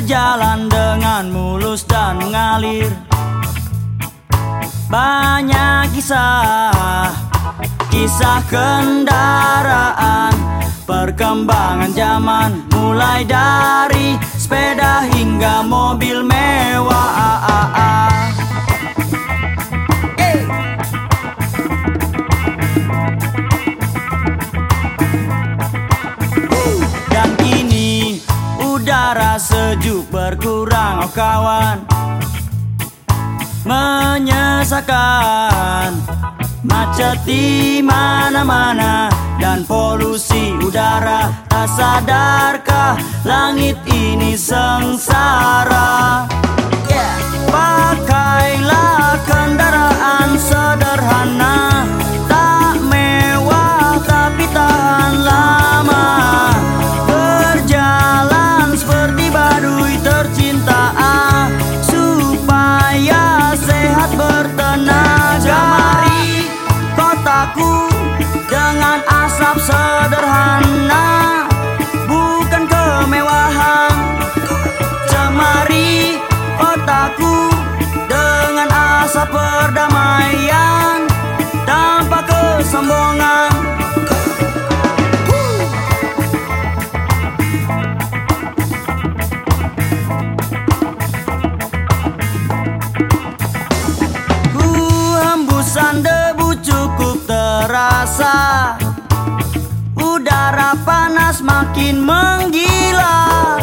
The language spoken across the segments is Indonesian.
berjalan dengan mulus dan mengalir. Banyak kisah Kisah kendaraan Perkembangan zaman Mulai dari sepeda hingga mobil mewah. Sejuk berkurang oh kawan. Menyesakan Macet di mana-mana dan polusi udara Tak sadarkah? Langit ini sengsara Udara panas makin menggila.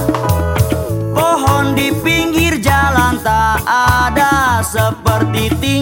Pohon di pinggir jalan tak ada Seperti tinggal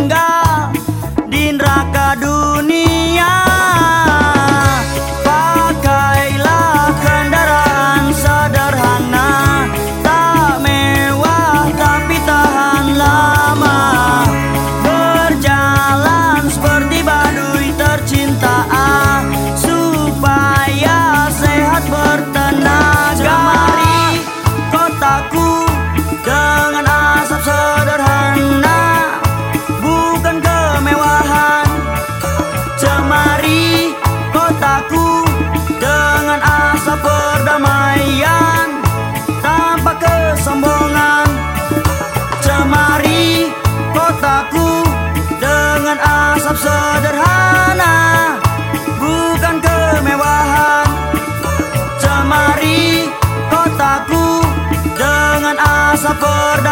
por